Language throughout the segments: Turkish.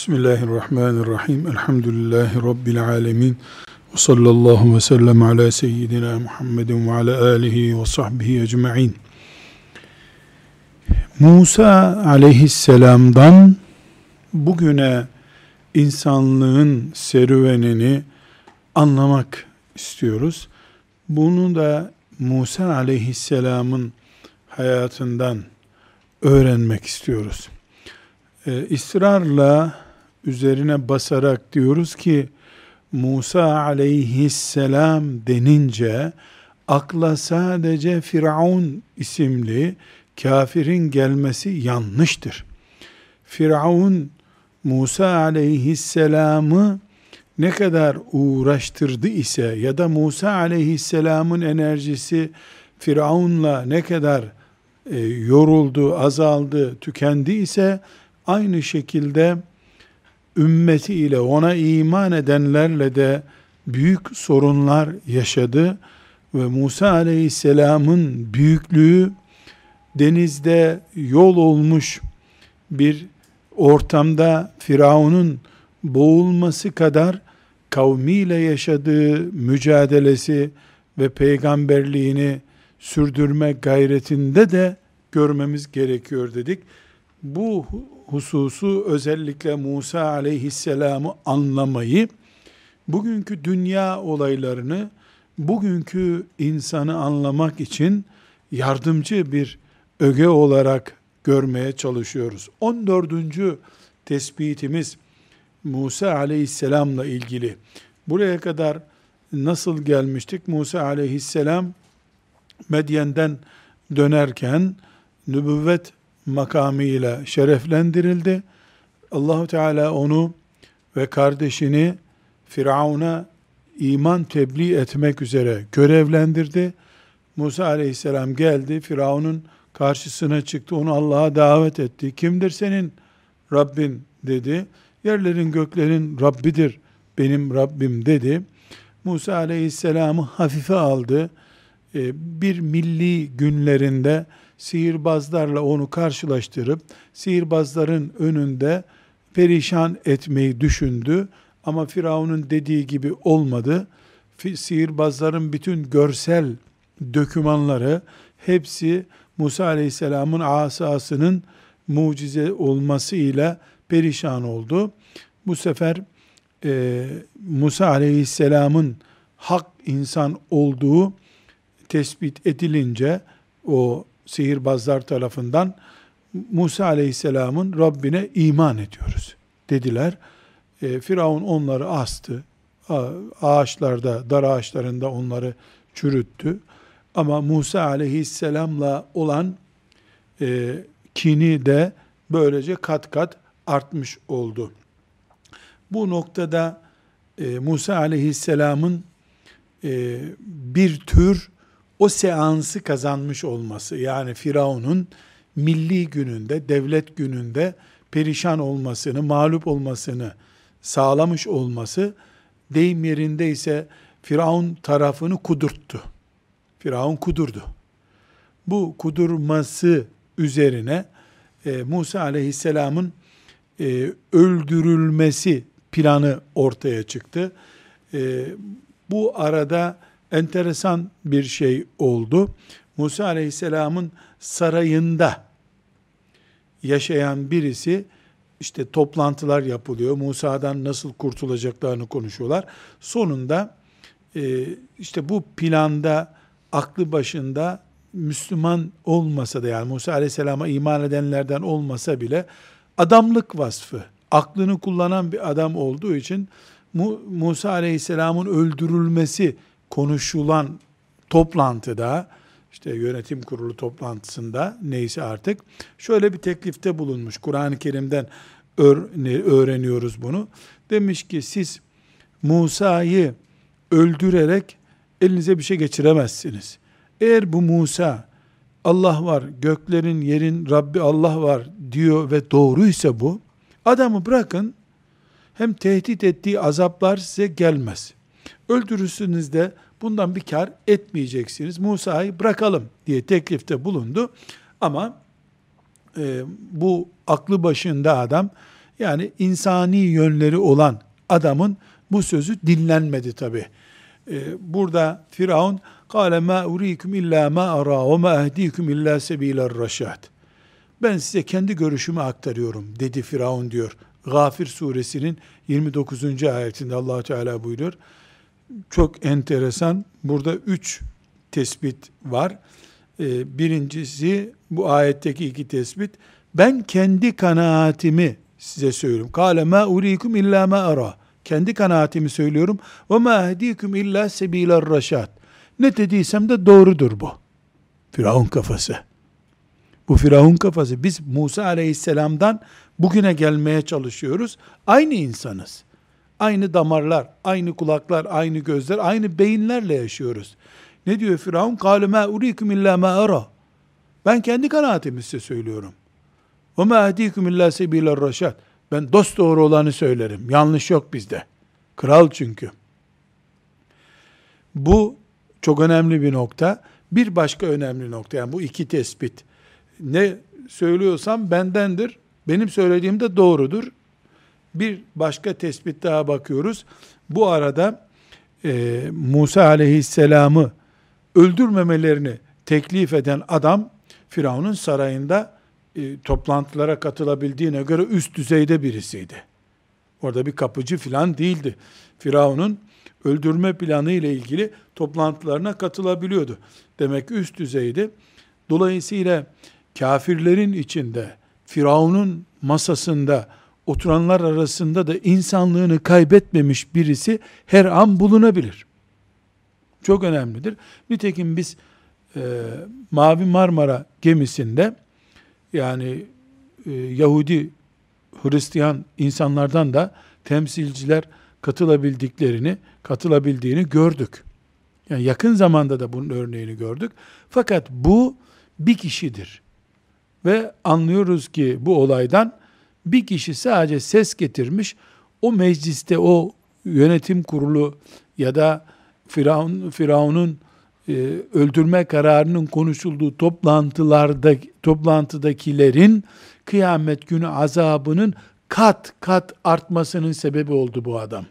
Bismillahirrahmanirrahim. Elhamdülillahi Rabbil alemin. Ve sallallahu ve sellem ala seyyidina Muhammedin ve ala alihi ve sahbihi ecma'in. Musa aleyhisselamdan bugüne insanlığın serüvenini anlamak istiyoruz. Bunu da Musa aleyhisselamın hayatından öğrenmek istiyoruz. Ee, ısrarla üzerine basarak diyoruz ki Musa aleyhisselam denince akla sadece Firavun isimli kafirin gelmesi yanlıştır. Firavun Musa aleyhisselamı ne kadar uğraştırdı ise ya da Musa aleyhisselamın enerjisi Firavun'la ne kadar e, yoruldu, azaldı, tükendi ise aynı şekilde ümmeti ile ona iman edenlerle de büyük sorunlar yaşadı ve Musa aleyhisselamın büyüklüğü denizde yol olmuş bir ortamda Firavun'un boğulması kadar kavmiyle yaşadığı mücadelesi ve peygamberliğini sürdürme gayretinde de görmemiz gerekiyor dedik. Bu hususu özellikle Musa aleyhisselamı anlamayı, bugünkü dünya olaylarını, bugünkü insanı anlamak için yardımcı bir öge olarak görmeye çalışıyoruz. 14. tespitimiz Musa aleyhisselamla ilgili. Buraya kadar nasıl gelmiştik? Musa aleyhisselam Medyen'den dönerken nübüvvet makamıyla şereflendirildi. Allahu Teala onu ve kardeşini Firavun'a iman tebliğ etmek üzere görevlendirdi. Musa aleyhisselam geldi, Firavun'un karşısına çıktı, onu Allah'a davet etti. Kimdir senin Rabbin dedi. Yerlerin göklerin Rabbidir benim Rabbim dedi. Musa aleyhisselamı hafife aldı. Ee, bir milli günlerinde sihirbazlarla onu karşılaştırıp sihirbazların önünde perişan etmeyi düşündü. Ama Firavun'un dediği gibi olmadı. Sihirbazların bütün görsel dökümanları hepsi Musa Aleyhisselam'ın asasının mucize olmasıyla perişan oldu. Bu sefer e, Musa Aleyhisselam'ın hak insan olduğu tespit edilince o sihirbazlar tarafından Musa Aleyhisselam'ın Rabbine iman ediyoruz dediler. E, Firavun onları astı. Ağaçlarda, dar ağaçlarında onları çürüttü. Ama Musa Aleyhisselam'la olan e, kini de böylece kat kat artmış oldu. Bu noktada e, Musa Aleyhisselam'ın e, bir tür o seansı kazanmış olması yani Firavun'un milli gününde, devlet gününde perişan olmasını, mağlup olmasını sağlamış olması deyim yerinde ise Firavun tarafını kudurttu. Firavun kudurdu. Bu kudurması üzerine e, Musa aleyhisselamın e, öldürülmesi planı ortaya çıktı. E, bu arada enteresan bir şey oldu. Musa Aleyhisselam'ın sarayında yaşayan birisi işte toplantılar yapılıyor. Musa'dan nasıl kurtulacaklarını konuşuyorlar. Sonunda e, işte bu planda aklı başında Müslüman olmasa da yani Musa Aleyhisselam'a iman edenlerden olmasa bile adamlık vasfı, aklını kullanan bir adam olduğu için Musa Aleyhisselam'ın öldürülmesi konuşulan toplantıda işte yönetim kurulu toplantısında neyse artık şöyle bir teklifte bulunmuş. Kur'an-ı Kerim'den öğreniyoruz bunu. Demiş ki siz Musa'yı öldürerek elinize bir şey geçiremezsiniz. Eğer bu Musa Allah var, göklerin yerin Rabbi Allah var diyor ve doğruysa bu, adamı bırakın, hem tehdit ettiği azaplar size gelmez. Öldürürsünüz de bundan bir kar etmeyeceksiniz. Musa'yı bırakalım diye teklifte bulundu. Ama e, bu aklı başında adam yani insani yönleri olan adamın bu sözü dinlenmedi tabi. E, burada Firavun kâle mâ urîküm illâ mâ arâ ve mâ ehdîküm illâ sebîler. Ben size kendi görüşümü aktarıyorum dedi Firavun diyor. Gafir suresinin 29. ayetinde allah Teala buyuruyor. Çok enteresan. Burada üç tespit var. Ee, birincisi bu ayetteki iki tespit. Ben kendi kanaatimi size söylüyorum. Kale ma urikum illa ma ara. Kendi kanaatimi söylüyorum. Ve ma ehdikum illa sebiler raşat. Ne dediysem de doğrudur bu. Firavun kafası. Bu Firavun kafası. Biz Musa aleyhisselamdan bugüne gelmeye çalışıyoruz. Aynı insanız. Aynı damarlar, aynı kulaklar, aynı gözler, aynı beyinlerle yaşıyoruz. Ne diyor Firavun? قَالَ مَا اُرِيكُمْ اِلَّا مَا اَرَى Ben kendi kanaatimi size söylüyorum. وَمَا اَهْد۪يكُمْ اِلَّا سَب۪يلَ الرَّشَادِ Ben dost doğru olanı söylerim. Yanlış yok bizde. Kral çünkü. Bu çok önemli bir nokta. Bir başka önemli nokta. Yani bu iki tespit. Ne söylüyorsam bendendir. Benim söylediğim de doğrudur. Bir başka tespit daha bakıyoruz. Bu arada e, Musa aleyhisselamı öldürmemelerini teklif eden adam Firavun'un sarayında e, toplantılara katılabildiğine göre üst düzeyde birisiydi. Orada bir kapıcı filan değildi. Firavun'un öldürme planı ile ilgili toplantılarına katılabiliyordu. Demek ki üst düzeyde. Dolayısıyla kafirlerin içinde, Firavun'un masasında oturanlar arasında da insanlığını kaybetmemiş birisi her an bulunabilir. Çok önemlidir. Nitekim biz e, Mavi Marmara gemisinde yani e, Yahudi, Hristiyan insanlardan da temsilciler katılabildiklerini, katılabildiğini gördük. Yani yakın zamanda da bunun örneğini gördük. Fakat bu bir kişidir. Ve anlıyoruz ki bu olaydan bir kişi sadece ses getirmiş, o mecliste o yönetim kurulu ya da Firavun, Firavun'un e, öldürme kararının konuşulduğu toplantılarda toplantıdakilerin kıyamet günü azabının kat kat artmasının sebebi oldu bu adam.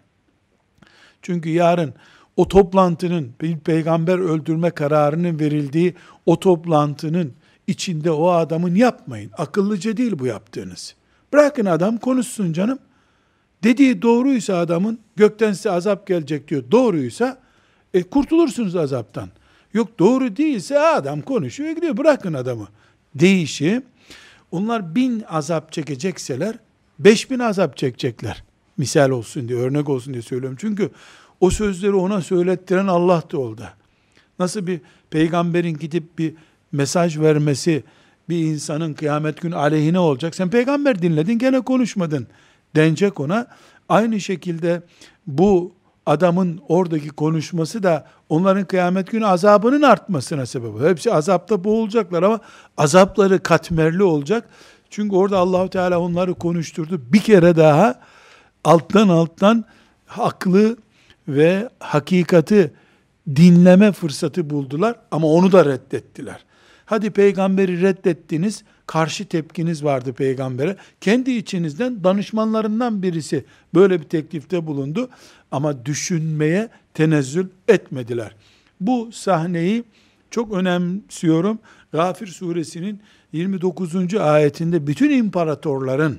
Çünkü yarın o toplantının bir peygamber öldürme kararının verildiği o toplantının içinde o adamın yapmayın. Akıllıca değil bu yaptığınız. Bırakın adam konuşsun canım. Dediği doğruysa adamın gökten size azap gelecek diyor. Doğruysa e, kurtulursunuz azaptan. Yok doğru değilse adam konuşuyor gidiyor. Bırakın adamı. Değişi onlar bin azap çekecekseler beş bin azap çekecekler. Misal olsun diye, örnek olsun diye söylüyorum. Çünkü o sözleri ona söylettiren Allah'tı oldu. Nasıl bir peygamberin gidip bir mesaj vermesi bir insanın kıyamet günü aleyhine olacak. Sen peygamber dinledin gene konuşmadın denecek ona. Aynı şekilde bu adamın oradaki konuşması da onların kıyamet günü azabının artmasına sebep olur. Hepsi azapta boğulacaklar ama azapları katmerli olacak. Çünkü orada Allahu Teala onları konuşturdu. Bir kere daha alttan alttan aklı ve hakikati dinleme fırsatı buldular ama onu da reddettiler. Hadi peygamberi reddettiniz, karşı tepkiniz vardı peygambere. Kendi içinizden danışmanlarından birisi böyle bir teklifte bulundu ama düşünmeye tenezzül etmediler. Bu sahneyi çok önemsiyorum. Gafir suresinin 29. ayetinde bütün imparatorların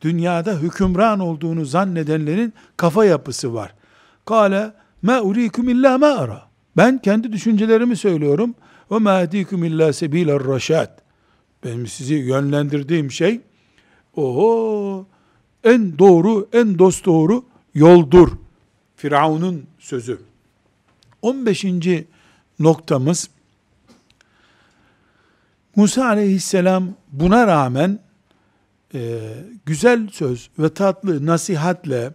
dünyada hükümran olduğunu zannedenlerin kafa yapısı var. Kale ma urikum illa ma ara. Ben kendi düşüncelerimi söylüyorum. Ve ma ehdikum illa sebiler raşad. Benim sizi yönlendirdiğim şey o en doğru, en dost doğru yoldur. Firavun'un sözü. 15. noktamız Musa aleyhisselam buna rağmen e, güzel söz ve tatlı nasihatle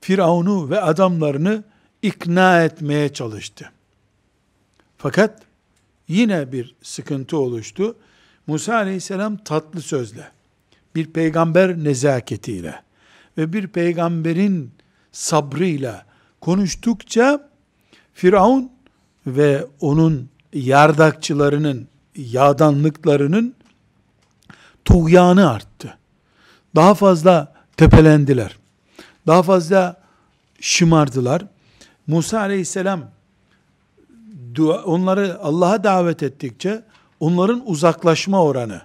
Firavun'u ve adamlarını ikna etmeye çalıştı. Fakat yine bir sıkıntı oluştu. Musa aleyhisselam tatlı sözle, bir peygamber nezaketiyle ve bir peygamberin sabrıyla konuştukça Firavun ve onun yardakçılarının, yadanlıklarının tuğyanı arttı. daha fazla tepelendiler. Daha fazla şımardılar. Musa aleyhisselam dua, onları Allah'a davet ettikçe onların uzaklaşma oranı,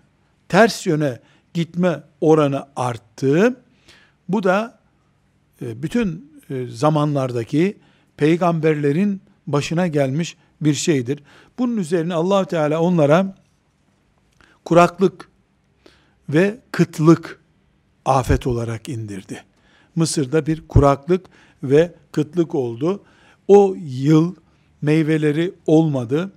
ters yöne gitme oranı arttı. Bu da e, bütün e, zamanlardaki peygamberlerin başına gelmiş bir şeydir. Bunun üzerine allah Teala onlara kuraklık ve kıtlık afet olarak indirdi. Mısır'da bir kuraklık ve kıtlık oldu. O yıl meyveleri olmadı.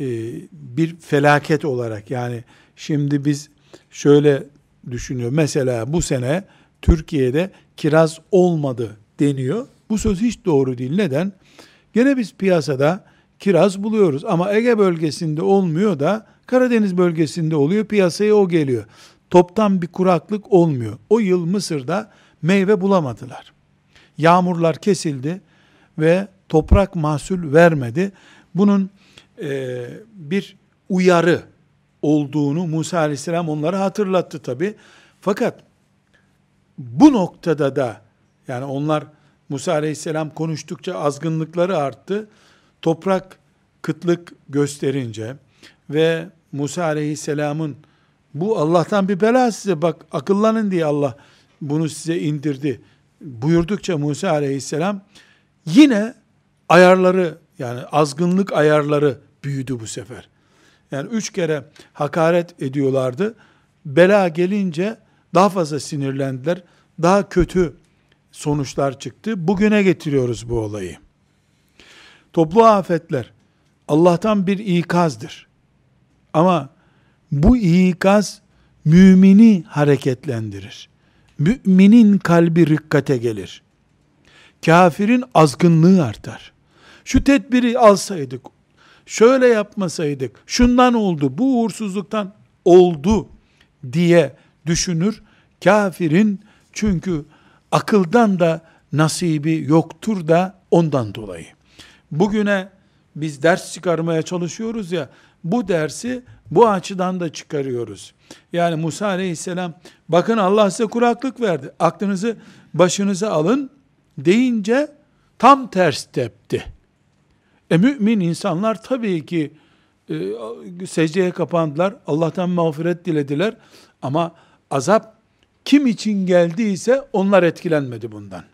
Ee, bir felaket olarak yani şimdi biz şöyle düşünüyor. Mesela bu sene Türkiye'de kiraz olmadı deniyor. Bu söz hiç doğru değil. Neden? Gene biz piyasada kiraz buluyoruz ama Ege bölgesinde olmuyor da Karadeniz bölgesinde oluyor. Piyasaya o geliyor. Toptan bir kuraklık olmuyor. O yıl Mısır'da meyve bulamadılar. Yağmurlar kesildi ve toprak mahsul vermedi. Bunun e, bir uyarı olduğunu Musa aleyhisselam onlara hatırlattı tabi. Fakat bu noktada da yani onlar Musa aleyhisselam konuştukça azgınlıkları arttı. Toprak kıtlık gösterince ve Musa aleyhisselamın bu Allah'tan bir bela size bak akıllanın diye Allah bunu size indirdi buyurdukça Musa aleyhisselam yine ayarları yani azgınlık ayarları büyüdü bu sefer. Yani üç kere hakaret ediyorlardı. Bela gelince daha fazla sinirlendiler. Daha kötü sonuçlar çıktı. Bugüne getiriyoruz bu olayı. Toplu afetler Allah'tan bir ikazdır. Ama bu ikaz mümini hareketlendirir. Müminin kalbi rikkate gelir. Kafirin azgınlığı artar. Şu tedbiri alsaydık, şöyle yapmasaydık, şundan oldu, bu uğursuzluktan oldu diye düşünür. Kafirin çünkü akıldan da nasibi yoktur da ondan dolayı. Bugüne biz ders çıkarmaya çalışıyoruz ya, bu dersi bu açıdan da çıkarıyoruz. Yani Musa aleyhisselam, bakın Allah size kuraklık verdi, aklınızı başınıza alın deyince tam ters tepti. E mümin insanlar tabii ki e, secdeye kapandılar, Allah'tan mağfiret dilediler ama azap kim için geldiyse onlar etkilenmedi bundan.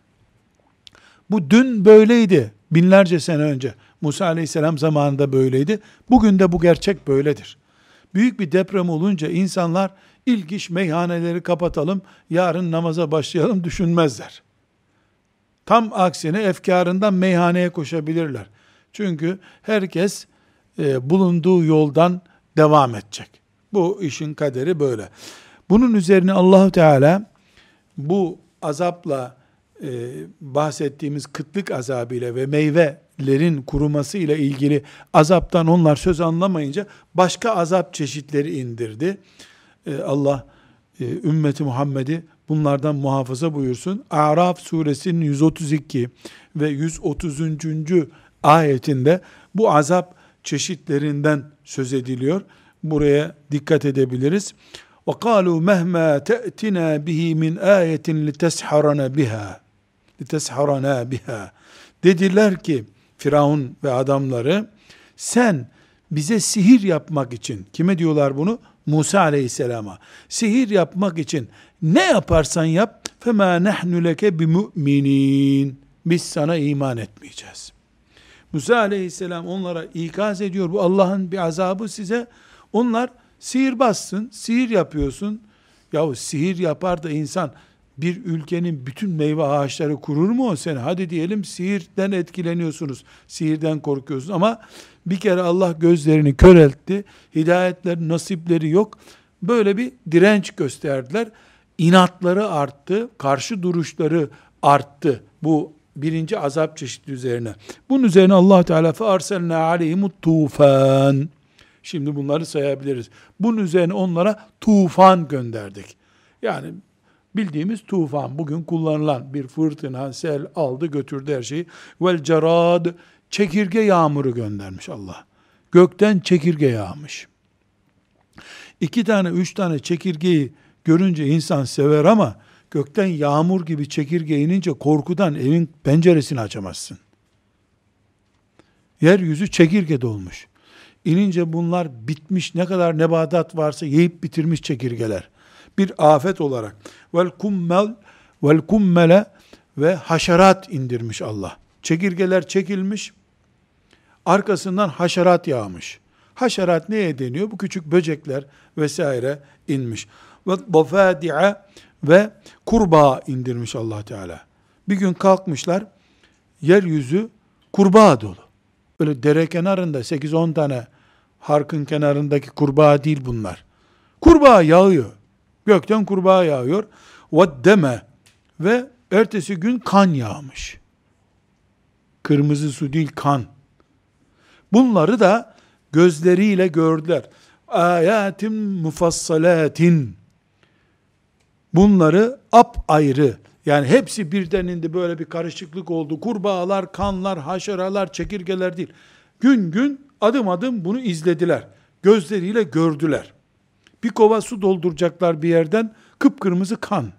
Bu dün böyleydi. Binlerce sene önce. Musa aleyhisselam zamanında böyleydi. Bugün de bu gerçek böyledir. Büyük bir deprem olunca insanlar ilk iş meyhaneleri kapatalım, yarın namaza başlayalım düşünmezler. Tam aksine efkarından meyhaneye koşabilirler. Çünkü herkes e, bulunduğu yoldan devam edecek. Bu işin kaderi böyle. Bunun üzerine Allahu Teala bu azapla e, bahsettiğimiz kıtlık azabıyla ve meyvelerin kuruması ile ilgili azaptan onlar söz anlamayınca başka azap çeşitleri indirdi. E, Allah e, ümmeti Muhammed'i bunlardan muhafaza buyursun. Araf suresinin 132 ve 130 ayetinde bu azap çeşitlerinden söz ediliyor. Buraya dikkat edebiliriz. وَقَالُوا مَهْمَا تَأْتِنَا بِهِ مِنْ آيَةٍ لِتَسْحَرَنَا بِهَا لِتَسْحَرَنَا بِهَا Dediler ki Firavun ve adamları sen bize sihir yapmak için kime diyorlar bunu? Musa aleyhisselama. Sihir yapmak için ne yaparsan yap فَمَا نَحْنُ لَكَ بِمُؤْمِنِينَ Biz sana iman etmeyeceğiz. Musa aleyhisselam onlara ikaz ediyor. Bu Allah'ın bir azabı size. Onlar Sihirbazsın, sihir yapıyorsun. Yahu sihir yapar da insan bir ülkenin bütün meyve ağaçları kurur mu o sene? Hadi diyelim sihirden etkileniyorsunuz, sihirden korkuyorsunuz ama bir kere Allah gözlerini köreltti, hidayetler, nasipleri yok. Böyle bir direnç gösterdiler. İnatları arttı, karşı duruşları arttı. Bu birinci azap çeşidi üzerine. Bunun üzerine Allah Teala arselna aleyhimut tufan. Şimdi bunları sayabiliriz. Bunun üzerine onlara tufan gönderdik. Yani bildiğimiz tufan bugün kullanılan bir fırtına, sel aldı götürdü her şeyi. Vel cerad çekirge yağmuru göndermiş Allah. Gökten çekirge yağmış. İki tane, üç tane çekirgeyi görünce insan sever ama gökten yağmur gibi çekirge inince korkudan evin penceresini açamazsın. Yeryüzü çekirge dolmuş. İnince bunlar bitmiş ne kadar nebatat varsa yiyip bitirmiş çekirgeler. Bir afet olarak. Vel kummel vel kummele ve haşerat indirmiş Allah. Çekirgeler çekilmiş. Arkasından haşerat yağmış. Haşerat neye deniyor? Bu küçük böcekler vesaire inmiş. Ve dafadi'a ve kurbağa indirmiş Allah Teala. Bir gün kalkmışlar, yeryüzü kurbağa dolu. Böyle dere kenarında 8-10 tane harkın kenarındaki kurbağa değil bunlar. Kurbağa yağıyor. Gökten kurbağa yağıyor. Ve deme ve ertesi gün kan yağmış. Kırmızı su değil kan. Bunları da gözleriyle gördüler. Ayatin mufassalatin bunları ap ayrı yani hepsi birden indi böyle bir karışıklık oldu. Kurbağalar, kanlar, haşeralar, çekirgeler değil. Gün gün adım adım bunu izlediler. Gözleriyle gördüler. Bir kova su dolduracaklar bir yerden kıpkırmızı kan.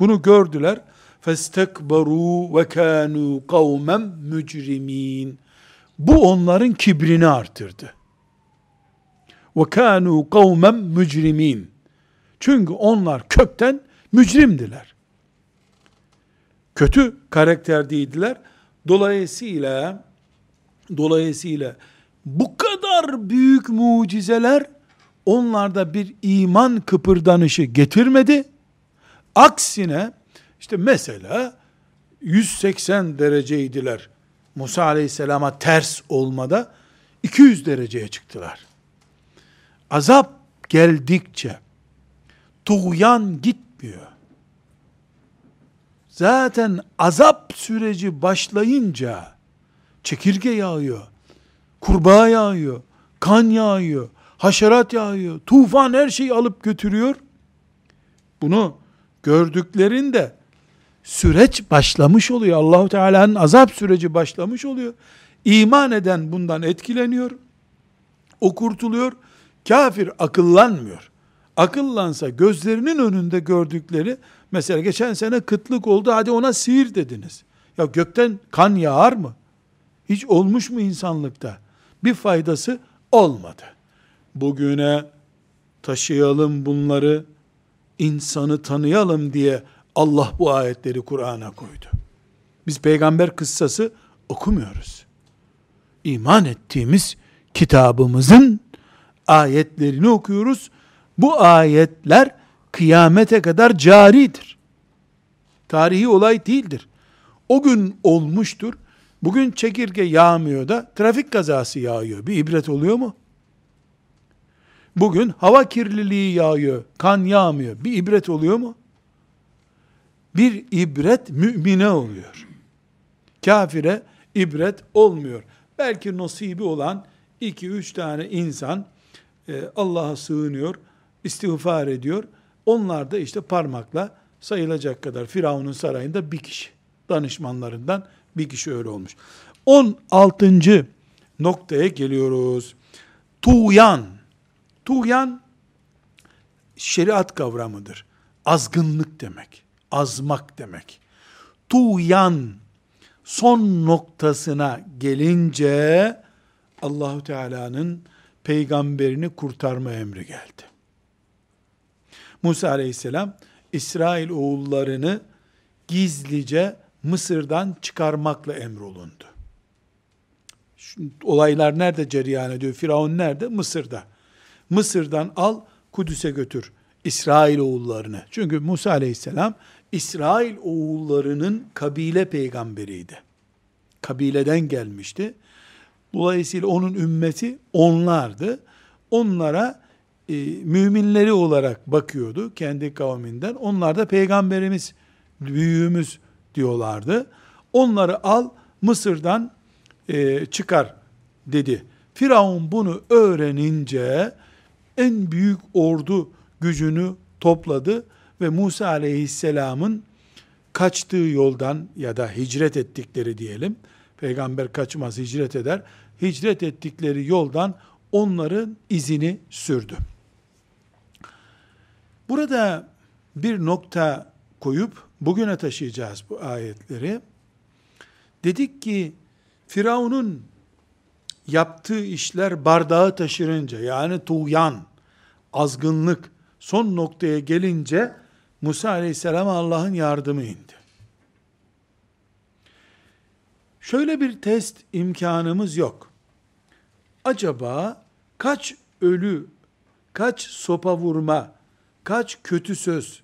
Bunu gördüler. Festekbaru ve kanu kavmen mücrimin. Bu onların kibrini artırdı. Ve kanu kavmen mücrimin. Çünkü onlar kökten mücrimdiler. Kötü karakterdeydiler. Dolayısıyla dolayısıyla bu kadar büyük mucizeler onlarda bir iman kıpırdanışı getirmedi. Aksine işte mesela 180 dereceydiler. Musa Aleyhisselam'a ters olmada 200 dereceye çıktılar. Azap geldikçe tuğyan gitmiyor. Zaten azap süreci başlayınca çekirge yağıyor, kurbağa yağıyor, kan yağıyor, haşerat yağıyor, tufan her şeyi alıp götürüyor. Bunu gördüklerinde süreç başlamış oluyor. Allahu Teala'nın azap süreci başlamış oluyor. İman eden bundan etkileniyor. O kurtuluyor. Kafir akıllanmıyor. Akıllansa gözlerinin önünde gördükleri mesela geçen sene kıtlık oldu hadi ona sihir dediniz. Ya gökten kan yağar mı? Hiç olmuş mu insanlıkta? Bir faydası olmadı. Bugüne taşıyalım bunları, insanı tanıyalım diye Allah bu ayetleri Kur'an'a koydu. Biz peygamber kıssası okumuyoruz. İman ettiğimiz kitabımızın ayetlerini okuyoruz. Bu ayetler kıyamete kadar caridir. Tarihi olay değildir. O gün olmuştur. Bugün çekirge yağmıyor da trafik kazası yağıyor. Bir ibret oluyor mu? Bugün hava kirliliği yağıyor, kan yağmıyor. Bir ibret oluyor mu? Bir ibret mümine oluyor. Kafire ibret olmuyor. Belki nasibi olan iki üç tane insan e, Allah'a sığınıyor, istiğfar ediyor. Onlar da işte parmakla sayılacak kadar Firavun'un sarayında bir kişi. Danışmanlarından bir kişi öyle olmuş. 16. noktaya geliyoruz. Tuğyan. Tuğyan şeriat kavramıdır. Azgınlık demek. Azmak demek. Tuğyan son noktasına gelince Allahu Teala'nın peygamberini kurtarma emri geldi. Musa aleyhisselam İsrail oğullarını gizlice Mısır'dan çıkarmakla emrolundu. Şimdi, olaylar nerede cereyan ediyor? Firavun nerede? Mısır'da. Mısır'dan al Kudüs'e götür İsrail oğullarını. Çünkü Musa aleyhisselam İsrail oğullarının kabile peygamberiydi. Kabileden gelmişti. Dolayısıyla onun ümmeti onlardı. Onlara e, müminleri olarak bakıyordu kendi kavminden. Onlar da peygamberimiz, büyüğümüz diyorlardı. Onları al Mısır'dan e, çıkar dedi. Firavun bunu öğrenince en büyük ordu gücünü topladı ve Musa aleyhisselamın kaçtığı yoldan ya da hicret ettikleri diyelim. Peygamber kaçmaz hicret eder. Hicret ettikleri yoldan onların izini sürdü. Burada bir nokta koyup bugüne taşıyacağız bu ayetleri. Dedik ki Firavun'un yaptığı işler bardağı taşırınca yani tuğyan, azgınlık son noktaya gelince Musa aleyhisselam Allah'ın yardımı indi. Şöyle bir test imkanımız yok. Acaba kaç ölü, kaç sopa vurma, kaç kötü söz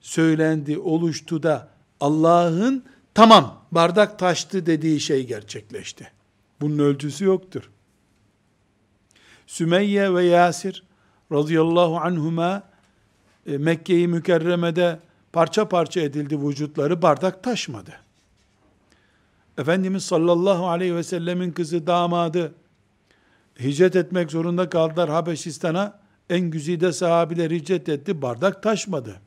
söylendi, oluştu da Allah'ın tamam bardak taştı dediği şey gerçekleşti. Bunun ölçüsü yoktur. Sümeyye ve Yasir radıyallahu anhuma e, Mekke'yi mükerremede parça parça edildi vücutları bardak taşmadı. Efendimiz sallallahu aleyhi ve sellemin kızı damadı hicret etmek zorunda kaldılar Habeşistan'a. En güzide sahabiler hicret etti. Bardak taşmadı.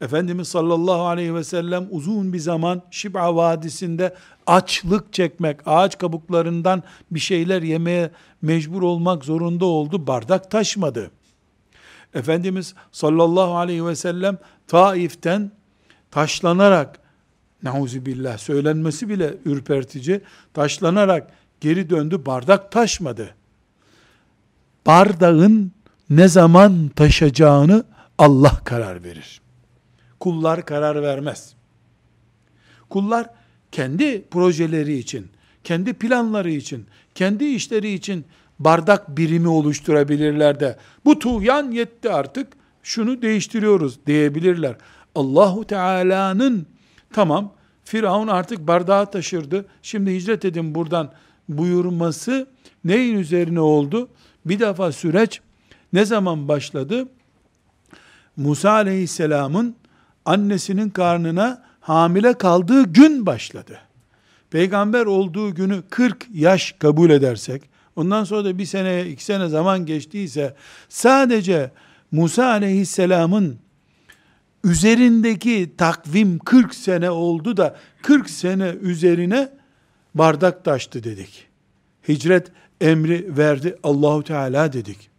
Efendimiz sallallahu aleyhi ve sellem uzun bir zaman Şib'a Vadisi'nde açlık çekmek, ağaç kabuklarından bir şeyler yemeye mecbur olmak zorunda oldu. Bardak taşmadı. Efendimiz sallallahu aleyhi ve sellem Taif'ten taşlanarak billah söylenmesi bile ürpertici taşlanarak geri döndü bardak taşmadı. Bardağın ne zaman taşacağını Allah karar verir. Kullar karar vermez. Kullar kendi projeleri için, kendi planları için, kendi işleri için bardak birimi oluşturabilirler de bu tuğyan yetti artık şunu değiştiriyoruz diyebilirler. Allahu Teala'nın tamam Firavun artık bardağı taşırdı. Şimdi hicret edin buradan buyurması neyin üzerine oldu? Bir defa süreç ne zaman başladı? Musa aleyhisselamın annesinin karnına hamile kaldığı gün başladı. Peygamber olduğu günü 40 yaş kabul edersek, ondan sonra da bir sene, iki sene zaman geçtiyse, sadece Musa aleyhisselamın üzerindeki takvim 40 sene oldu da 40 sene üzerine bardak taştı dedik. Hicret emri verdi Allahu Teala dedik.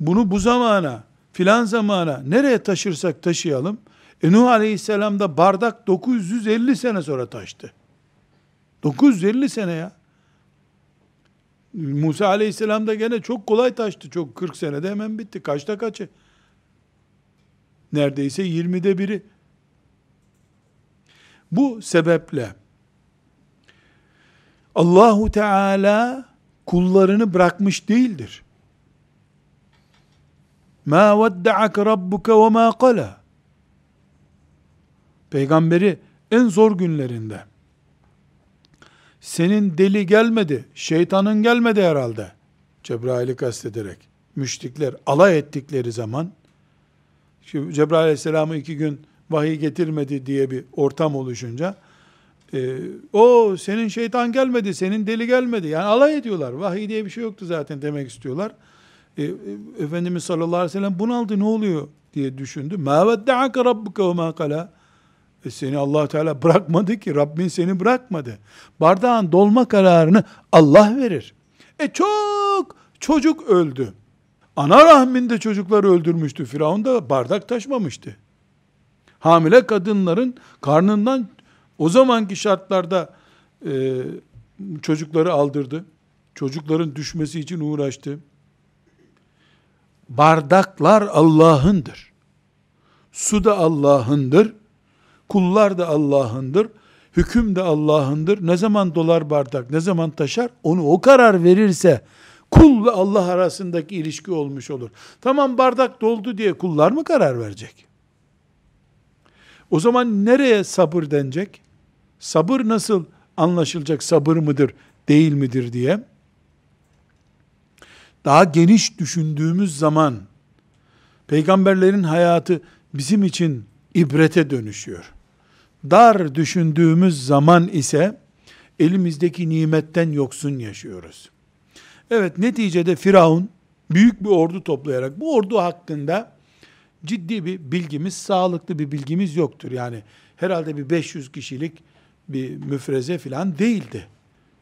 Bunu bu zamana, filan zamana nereye taşırsak taşıyalım. E Nuh Aleyhisselam da bardak 950 sene sonra taştı. 950 sene ya. Musa Aleyhisselam da gene çok kolay taştı. Çok 40 senede hemen bitti. Kaçta kaçı? Neredeyse 20'de biri. Bu sebeple Allahu Teala kullarını bırakmış değildir. Ma vedda'ak rabbuka ve ma qala. Peygamberi en zor günlerinde senin deli gelmedi, şeytanın gelmedi herhalde. Cebrail'i kastederek müşrikler alay ettikleri zaman Cebrail aleyhisselamı iki gün vahiy getirmedi diye bir ortam oluşunca e, o senin şeytan gelmedi, senin deli gelmedi. Yani alay ediyorlar. Vahiy diye bir şey yoktu zaten demek istiyorlar. E, e, Efendimiz sallallahu aleyhi ve sellem bunaldı ne oluyor diye düşündü. مَا وَدَّعَكَ رَبُّكَ وَمَا قَلَى e seni allah Teala bırakmadı ki. Rabbin seni bırakmadı. Bardağın dolma kararını Allah verir. E çok çocuk öldü. Ana rahminde çocukları öldürmüştü. Firavun da bardak taşmamıştı. Hamile kadınların karnından o zamanki şartlarda e, çocukları aldırdı. Çocukların düşmesi için uğraştı. Bardaklar Allah'ındır. Su da Allah'ındır. Kullar da Allah'ındır. Hüküm de Allah'ındır. Ne zaman dolar bardak, ne zaman taşar onu o karar verirse kul ve Allah arasındaki ilişki olmuş olur. Tamam bardak doldu diye kullar mı karar verecek? O zaman nereye sabır denecek? Sabır nasıl anlaşılacak sabır mıdır, değil midir diye. Daha geniş düşündüğümüz zaman peygamberlerin hayatı bizim için ibrete dönüşüyor. Dar düşündüğümüz zaman ise elimizdeki nimetten yoksun yaşıyoruz. Evet neticede Firavun büyük bir ordu toplayarak bu ordu hakkında ciddi bir bilgimiz, sağlıklı bir bilgimiz yoktur. Yani herhalde bir 500 kişilik bir müfreze filan değildi.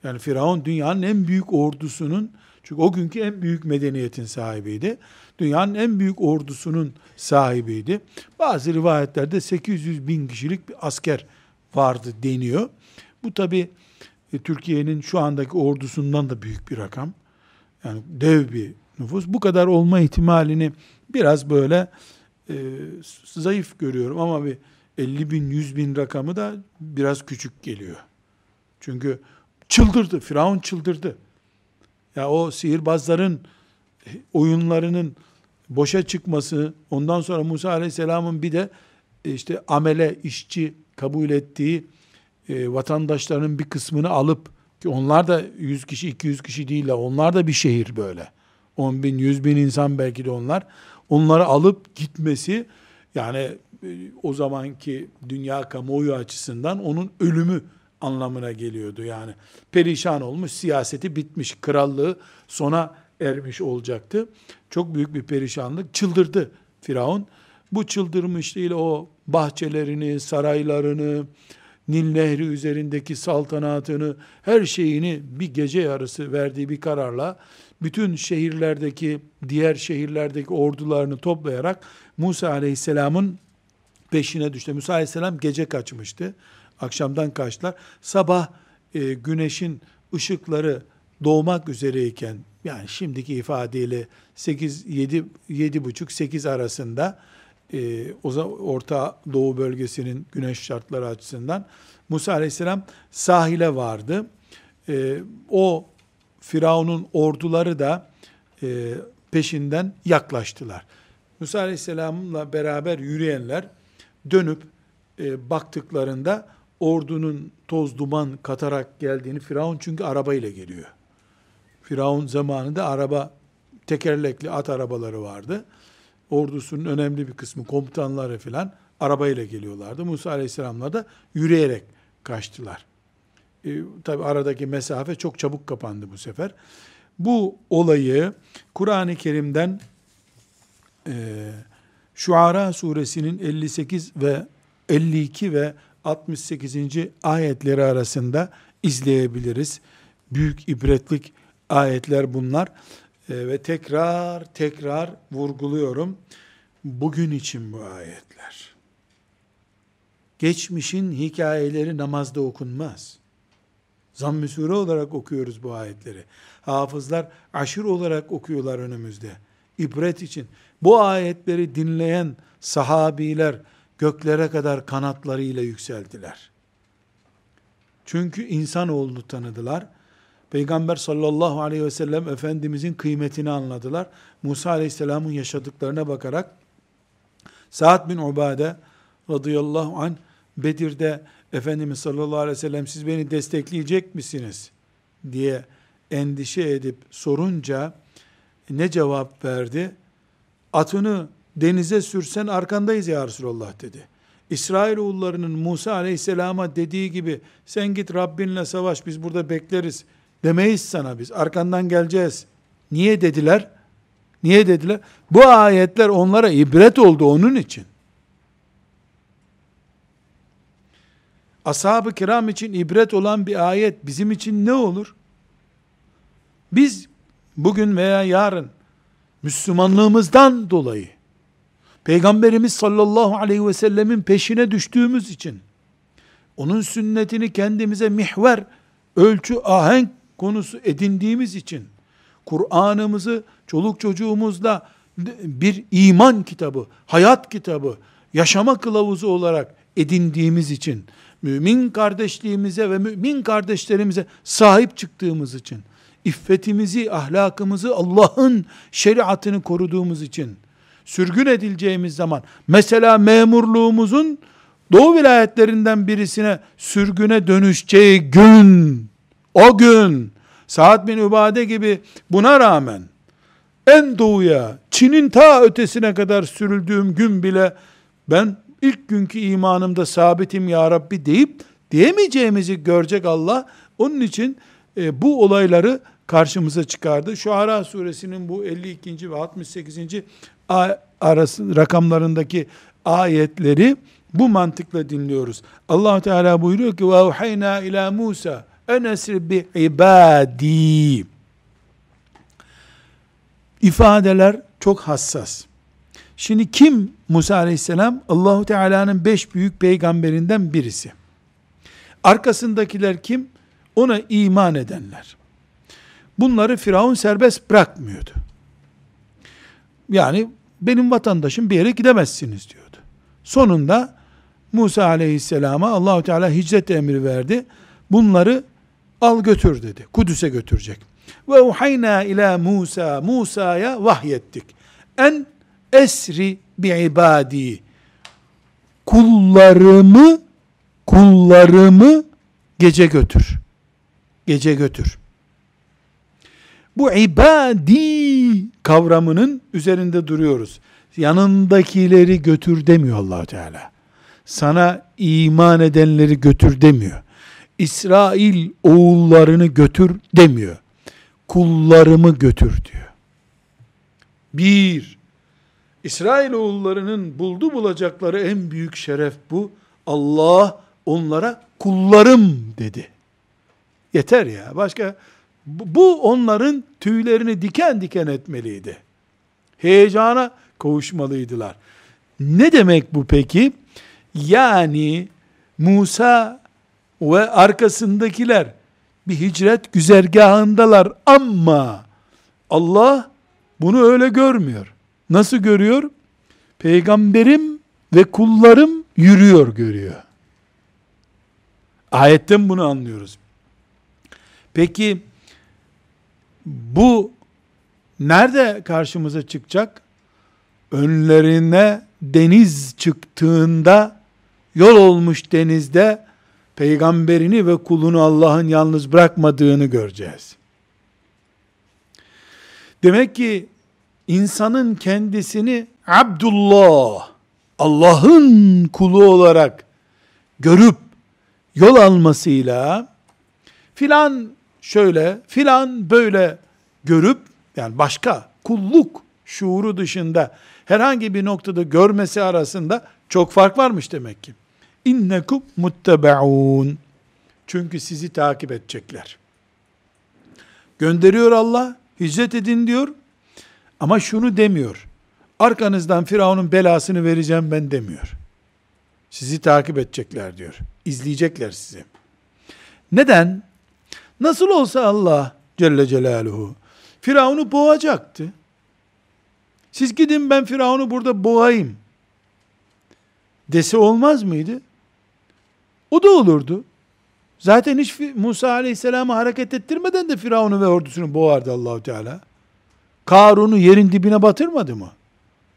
Yani Firavun dünyanın en büyük ordusunun Çünkü o günkü en büyük medeniyetin sahibiydi. Dünyanın en büyük ordusunun sahibiydi. Bazı rivayetlerde 800 bin kişilik bir asker vardı deniyor. Bu tabi e, Türkiye'nin şu andaki ordusundan da büyük bir rakam. Yani dev bir nüfus. Bu kadar olma ihtimalini biraz böyle e, zayıf görüyorum ama bir 50 bin, 100 bin rakamı da biraz küçük geliyor. Çünkü çıldırdı, Firavun çıldırdı. Ya o sihirbazların oyunlarının boşa çıkması, ondan sonra Musa Aleyhisselam'ın bir de e, işte amele, işçi kabul ettiği e, vatandaşlarının bir kısmını alıp ki onlar da 100 kişi 200 kişi değiller. Onlar da bir şehir böyle. 10 bin 100 bin insan belki de onlar. Onları alıp gitmesi yani e, o zamanki dünya kamuoyu açısından onun ölümü anlamına geliyordu. Yani perişan olmuş, siyaseti bitmiş, krallığı sona ermiş olacaktı. Çok büyük bir perişanlık. Çıldırdı Firavun. Bu çıldırmışlığıyla o bahçelerini, saraylarını, Nil Nehri üzerindeki saltanatını, her şeyini bir gece yarısı verdiği bir kararla bütün şehirlerdeki, diğer şehirlerdeki ordularını toplayarak Musa Aleyhisselam'ın peşine düştü. Musa Aleyhisselam gece kaçmıştı. Akşamdan kaçtılar. Sabah e, güneşin ışıkları doğmak üzereyken yani şimdiki ifadeyle 8 7 7 buçuk 8 arasında e, Orta Doğu bölgesinin güneş şartları açısından Musa Aleyhisselam sahile vardı. E, o Firavun'un orduları da e, peşinden yaklaştılar. Musa Aleyhisselam'la beraber yürüyenler dönüp e, baktıklarında ordunun toz duman katarak geldiğini Firavun çünkü arabayla geliyor. Firavun zamanında araba tekerlekli at arabaları vardı. Ordusunun önemli bir kısmı komutanları filan arabayla geliyorlardı. Musa Aleyhisselam'la da yürüyerek kaçtılar. E, Tabi aradaki mesafe çok çabuk kapandı bu sefer. Bu olayı Kur'an-ı Kerim'den e, Şuara suresinin 58 ve 52 ve 68. ayetleri arasında izleyebiliriz. Büyük ibretlik ayetler bunlar. E, ve tekrar tekrar vurguluyorum. Bugün için bu ayetler. Geçmişin hikayeleri namazda okunmaz. Zamm-ı sure olarak okuyoruz bu ayetleri. Hafızlar aşır olarak okuyorlar önümüzde. İbret için. Bu ayetleri dinleyen sahabiler göklere kadar kanatlarıyla yükseldiler. Çünkü insanoğlunu tanıdılar. Peygamber sallallahu aleyhi ve sellem Efendimizin kıymetini anladılar. Musa aleyhisselamın yaşadıklarına bakarak Sa'd bin Ubade radıyallahu anh Bedir'de Efendimiz sallallahu aleyhi ve sellem siz beni destekleyecek misiniz diye endişe edip sorunca ne cevap verdi? Atını denize sürsen arkandayız ya Resulallah dedi. İsrailoğullarının Musa aleyhisselama dediği gibi sen git Rabbinle savaş biz burada bekleriz demeyiz sana biz arkandan geleceğiz. Niye dediler? Niye dediler? Bu ayetler onlara ibret oldu onun için. Ashab-ı kiram için ibret olan bir ayet bizim için ne olur? Biz bugün veya yarın Müslümanlığımızdan dolayı. Peygamberimiz sallallahu aleyhi ve sellemin peşine düştüğümüz için onun sünnetini kendimize mihver, ölçü, ahenk konusu edindiğimiz için Kur'an'ımızı çoluk çocuğumuzla bir iman kitabı, hayat kitabı, yaşama kılavuzu olarak edindiğimiz için mümin kardeşliğimize ve mümin kardeşlerimize sahip çıktığımız için, iffetimizi, ahlakımızı, Allah'ın şeriatını koruduğumuz için, sürgün edileceğimiz zaman, mesela memurluğumuzun doğu vilayetlerinden birisine sürgüne dönüşeceği gün, o gün, Saad bin Übade gibi buna rağmen, en doğuya, Çin'in ta ötesine kadar sürüldüğüm gün bile, ben ilk günkü imanımda sabitim ya Rabbi deyip diyemeyeceğimizi görecek Allah. Onun için e, bu olayları karşımıza çıkardı. Şu Ara suresinin bu 52. ve 68. arası rakamlarındaki ayetleri bu mantıkla dinliyoruz. Allah Teala buyuruyor ki: "Ve uhayna ila Musa en esri bi ibadi." ifadeler çok hassas. Şimdi kim Musa aleyhisselam? Allahu Teala'nın beş büyük peygamberinden birisi. Arkasındakiler kim? Ona iman edenler. Bunları Firavun serbest bırakmıyordu. Yani benim vatandaşım bir yere gidemezsiniz diyordu. Sonunda Musa aleyhisselama Allahu Teala hicret emri verdi. Bunları al götür dedi. Kudüs'e götürecek. Ve uhayna ila Musa. Musa'ya vahyettik. En esri bi ibadi. Kullarımı kullarımı gece götür. Gece götür. Bu ibadi kavramının üzerinde duruyoruz. Yanındakileri götür demiyor allah Teala. Sana iman edenleri götür demiyor. İsrail oğullarını götür demiyor. Kullarımı götür diyor. Bir, İsrail oğullarının buldu bulacakları en büyük şeref bu. Allah onlara kullarım dedi. Yeter ya. Başka bu onların tüylerini diken diken etmeliydi. Heyecana kavuşmalıydılar. Ne demek bu peki? Yani Musa ve arkasındakiler bir hicret güzergahındalar ama Allah bunu öyle görmüyor. Nasıl görüyor? Peygamberim ve kullarım yürüyor görüyor. Ayetten bunu anlıyoruz. Peki bu nerede karşımıza çıkacak? Önlerine deniz çıktığında yol olmuş denizde peygamberini ve kulunu Allah'ın yalnız bırakmadığını göreceğiz. Demek ki insanın kendisini Abdullah, Allah'ın kulu olarak görüp yol almasıyla filan şöyle, filan böyle görüp yani başka kulluk şuuru dışında herhangi bir noktada görmesi arasında çok fark varmış demek ki. İnnekum muttebaun. Çünkü sizi takip edecekler. Gönderiyor Allah, hicret edin diyor. Ama şunu demiyor. Arkanızdan Firavun'un belasını vereceğim ben demiyor. Sizi takip edecekler diyor. İzleyecekler sizi. Neden? Nasıl olsa Allah Celle Celaluhu Firavun'u boğacaktı. Siz gidin ben Firavun'u burada boğayım dese olmaz mıydı? O da olurdu. Zaten hiç Musa Aleyhisselam'ı hareket ettirmeden de Firavun'u ve ordusunu boğardı Allahu Teala. Karun'u yerin dibine batırmadı mı?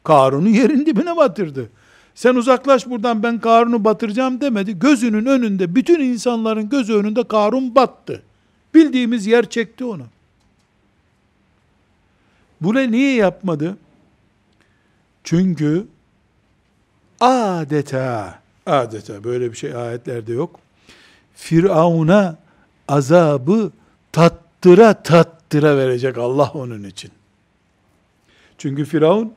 Karun'u yerin dibine batırdı. Sen uzaklaş buradan ben Karun'u batıracağım demedi. Gözünün önünde, bütün insanların gözü önünde Karun battı. Bildiğimiz yer çekti onu. Bunu niye yapmadı? Çünkü adeta, adeta böyle bir şey ayetlerde yok. Firavun'a azabı tattıra tattıra verecek Allah onun için. Çünkü Firavun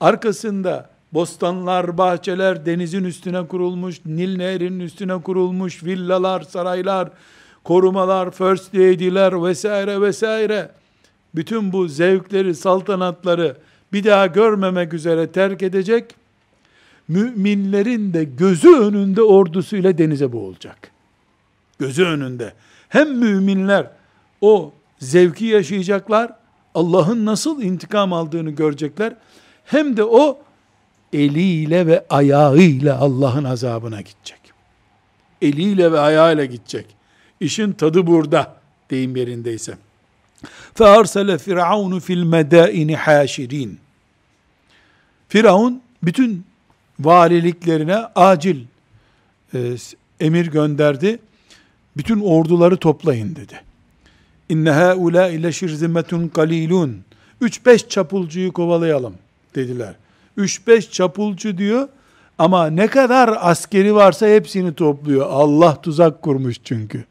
arkasında bostanlar, bahçeler denizin üstüne kurulmuş, Nil nehrinin üstüne kurulmuş villalar, saraylar, korumalar, first lady'ler vesaire vesaire bütün bu zevkleri, saltanatları bir daha görmemek üzere terk edecek. Müminlerin de gözü önünde ordusuyla denize boğulacak. Gözü önünde. Hem müminler o zevki yaşayacaklar, Allah'ın nasıl intikam aldığını görecekler, hem de o eliyle ve ayağıyla Allah'ın azabına gidecek. Eliyle ve ayağıyla gidecek. İşin tadı burada deyim yerindeyse. فَاَرْسَلَ فِرْعَوْنُ فِي الْمَدَائِنِ حَاشِر۪ينَ Firavun bütün valiliklerine acil e, emir gönderdi. Bütün orduları toplayın dedi. İnne haula ile şirzimetun kalilun. 3-5 çapulcuyu kovalayalım dediler. 3-5 çapulcu diyor ama ne kadar askeri varsa hepsini topluyor. Allah tuzak kurmuş çünkü.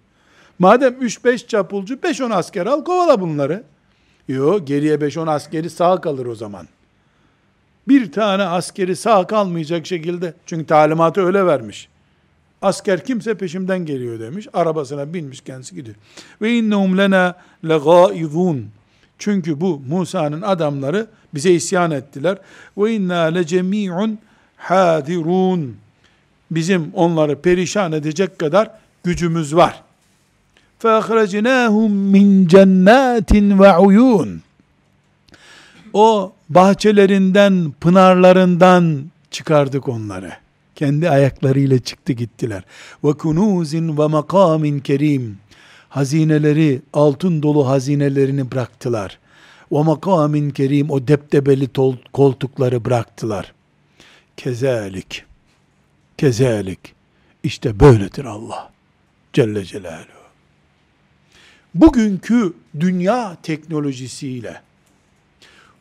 Madem 3-5 çapulcu 5-10 asker al kovala bunları. Yok geriye 5-10 askeri sağ kalır o zaman. Bir tane askeri sağ kalmayacak şekilde çünkü talimatı öyle vermiş. Asker kimse peşimden geliyor demiş. Arabasına binmiş kendisi gidiyor. Ve innehum lena legaizun. Çünkü bu Musa'nın adamları bize isyan ettiler. Ve inna le cemi'un hadirun. Bizim onları perişan edecek kadar gücümüz var. فَاَخْرَجْنَاهُمْ مِنْ جَنَّاتٍ وَعُيُونَ O bahçelerinden, pınarlarından çıkardık onları. Kendi ayaklarıyla çıktı gittiler. Ve kunuzin ve makamin kerim. Hazineleri, altın dolu hazinelerini bıraktılar. Ve makamin kerim o deptebeli koltukları bıraktılar. Kezalik. Kezalik. İşte böyledir Allah. Celle Celaluhu. Bugünkü dünya teknolojisiyle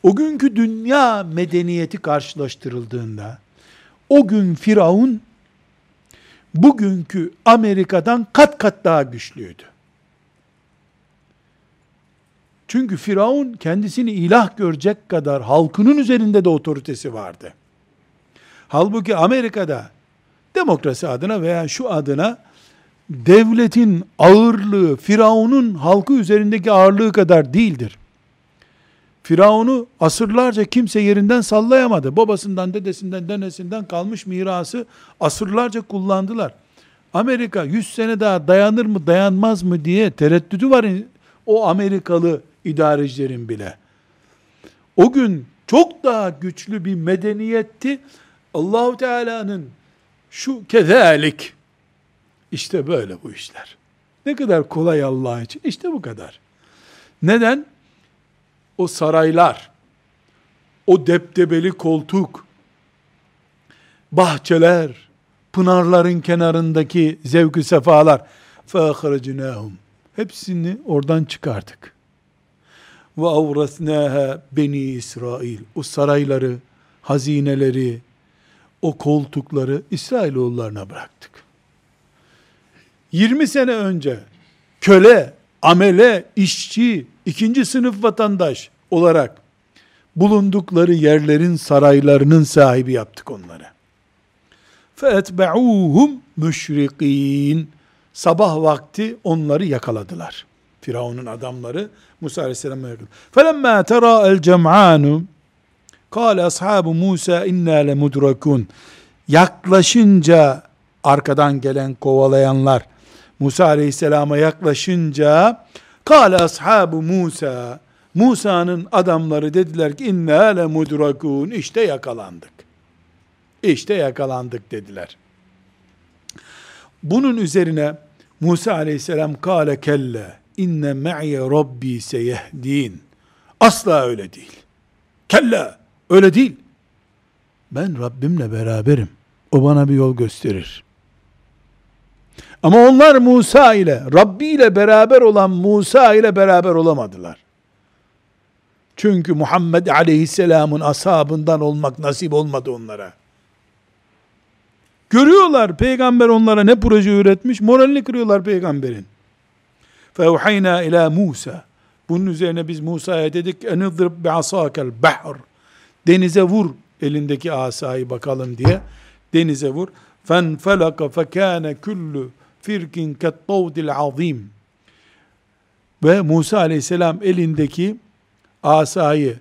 o günkü dünya medeniyeti karşılaştırıldığında o gün Firavun bugünkü Amerika'dan kat kat daha güçlüydü. Çünkü Firavun kendisini ilah görecek kadar halkının üzerinde de otoritesi vardı. Halbuki Amerika'da demokrasi adına veya şu adına devletin ağırlığı Firavun'un halkı üzerindeki ağırlığı kadar değildir. Firavun'u asırlarca kimse yerinden sallayamadı. Babasından, dedesinden, denesinden kalmış mirası asırlarca kullandılar. Amerika 100 sene daha dayanır mı dayanmaz mı diye tereddütü var o Amerikalı idarecilerin bile. O gün çok daha güçlü bir medeniyetti. Allahu Teala'nın şu kezalik işte böyle bu işler. Ne kadar kolay Allah için. İşte bu kadar. Neden? O saraylar, o deptebeli koltuk, bahçeler, pınarların kenarındaki zevkü sefalar, فَاَخْرَجْنَاهُمْ Hepsini oradan çıkardık. Ve avrasnaha beni İsrail. O sarayları, hazineleri, o koltukları İsrailoğullarına bıraktık. 20 sene önce köle, amele, işçi, ikinci sınıf vatandaş olarak bulundukları yerlerin saraylarının sahibi yaptık onları. فَاَتْبَعُوهُمْ مُشْرِق۪ينَ Sabah vakti onları yakaladılar. Firavun'un adamları Musa Aleyhisselam'a yakaladı. فَلَمَّا تَرَى الْجَمْعَانُ قَالَ أَصْحَابُ مُوسَى اِنَّا لَمُدْرَكُونَ Yaklaşınca arkadan gelen kovalayanlar Musa Aleyhisselam'a yaklaşınca Kale ashabu Musa Musa'nın adamları dediler ki inna le mudrakun işte yakalandık. İşte yakalandık dediler. Bunun üzerine Musa aleyhisselam kâle kelle inne me'ye rabbi seyehdin. Asla öyle değil. Kelle öyle değil. Ben Rabbimle beraberim. O bana bir yol gösterir. Ama onlar Musa ile, Rabbi ile beraber olan Musa ile beraber olamadılar. Çünkü Muhammed aleyhisselamın ashabından olmak nasip olmadı onlara. Görüyorlar peygamber onlara ne proje üretmiş, moralini kırıyorlar peygamberin. فَاُحَيْنَا ila Musa. Bunun üzerine biz Musa'ya dedik, اَنِضْرِبْ بِعَصَاكَ الْبَحْرِ Denize vur elindeki asayı bakalım diye. Denize vur. فَانْفَلَقَ فَكَانَ كُلُّ firkin kettavdil azim. Ve Musa aleyhisselam elindeki asayı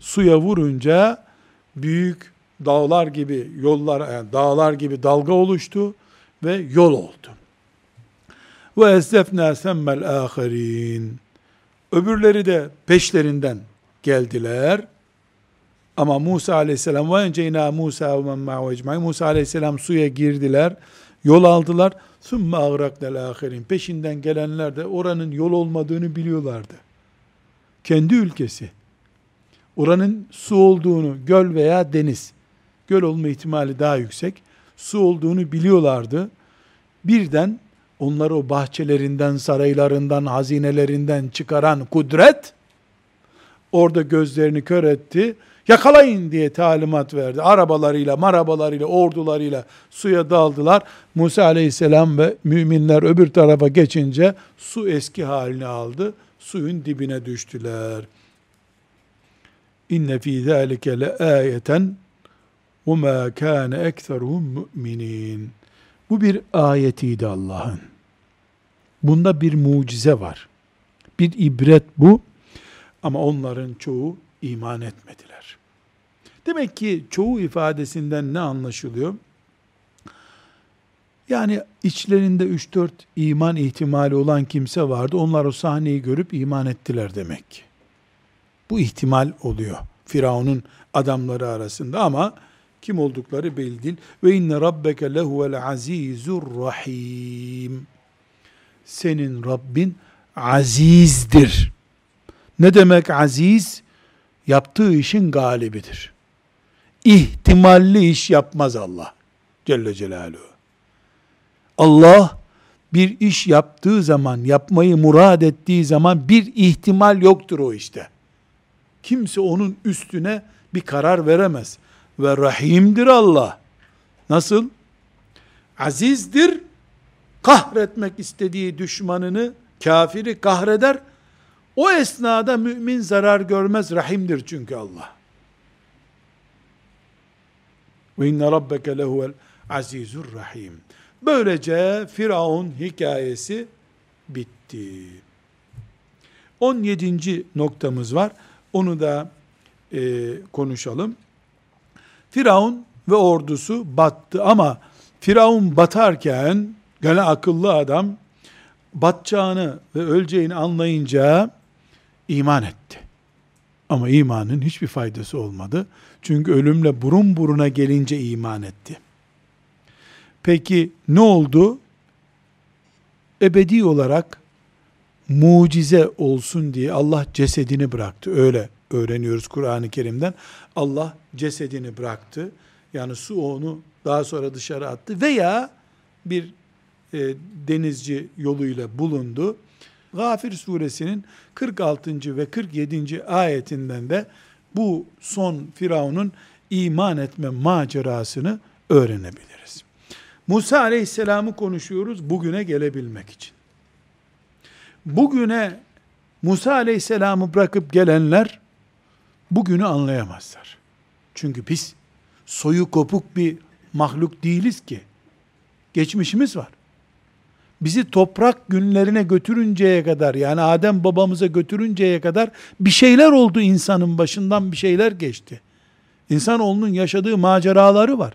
suya vurunca büyük dağlar gibi yollar, yani dağlar gibi dalga oluştu ve yol oldu. Ve esnefna semmel ahirin. Öbürleri de peşlerinden geldiler. Ama Musa aleyhisselam ve enceyna Musa ve Musa aleyhisselam suya girdiler. Yol aldılar. Sümme ağraknel ahirin. Peşinden gelenler de oranın yol olmadığını biliyorlardı. Kendi ülkesi. Oranın su olduğunu, göl veya deniz. Göl olma ihtimali daha yüksek. Su olduğunu biliyorlardı. Birden onları o bahçelerinden, saraylarından, hazinelerinden çıkaran kudret, orada gözlerini kör etti Yakalayın diye talimat verdi. Arabalarıyla, marabalarıyla, ordularıyla suya daldılar. Musa aleyhisselam ve müminler öbür tarafa geçince su eski halini aldı. Suyun dibine düştüler. İnne fî zâlike le âyeten ve mâ kâne ekseruhum mü'minin. Bu bir ayetiydi Allah'ın. Bunda bir mucize var. Bir ibret bu. Ama onların çoğu iman etmediler. Demek ki çoğu ifadesinden ne anlaşılıyor? Yani içlerinde 3-4 iman ihtimali olan kimse vardı. Onlar o sahneyi görüp iman ettiler demek ki. Bu ihtimal oluyor. Firavun'un adamları arasında ama kim oldukları belli değil. Ve inne rabbeke lehuvel azizur rahim. Senin Rabbin azizdir. Ne demek aziz? Yaptığı işin galibidir. İhtimalli iş yapmaz Allah Celle Celaluhu. Allah bir iş yaptığı zaman, yapmayı murad ettiği zaman bir ihtimal yoktur o işte. Kimse onun üstüne bir karar veremez. Ve rahimdir Allah. Nasıl? Azizdir. Kahretmek istediği düşmanını, kafiri kahreder. O esnada mümin zarar görmez. Rahimdir çünkü Allah. Ve inne rabbeke lehuvel azizur rahim. Böylece Firavun hikayesi bitti. 17. noktamız var. Onu da e, konuşalım. Firavun ve ordusu battı ama Firavun batarken gene akıllı adam batacağını ve öleceğini anlayınca iman etti. Ama imanın hiçbir faydası olmadı. Çünkü ölümle burun buruna gelince iman etti. Peki ne oldu? Ebedi olarak mucize olsun diye Allah cesedini bıraktı. Öyle öğreniyoruz Kur'an-ı Kerim'den. Allah cesedini bıraktı. Yani su onu daha sonra dışarı attı veya bir e, denizci yoluyla bulundu. Gafir suresinin 46. ve 47. ayetinden de bu son Firavun'un iman etme macerasını öğrenebiliriz. Musa aleyhisselamı konuşuyoruz bugüne gelebilmek için. Bugüne Musa aleyhisselamı bırakıp gelenler bugünü anlayamazlar. Çünkü biz soyu kopuk bir mahluk değiliz ki. Geçmişimiz var. Bizi toprak günlerine götürünceye kadar yani Adem babamıza götürünceye kadar bir şeyler oldu insanın başından bir şeyler geçti. İnsanoğlunun yaşadığı maceraları var.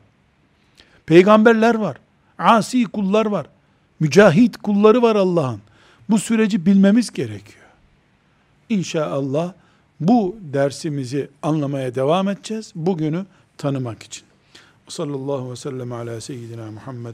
Peygamberler var. Asi kullar var. Mücahit kulları var Allah'ın. Bu süreci bilmemiz gerekiyor. İnşallah bu dersimizi anlamaya devam edeceğiz. Bugünü tanımak için. Sallallahu aleyhi ve sellem ala seyyidina Muhammed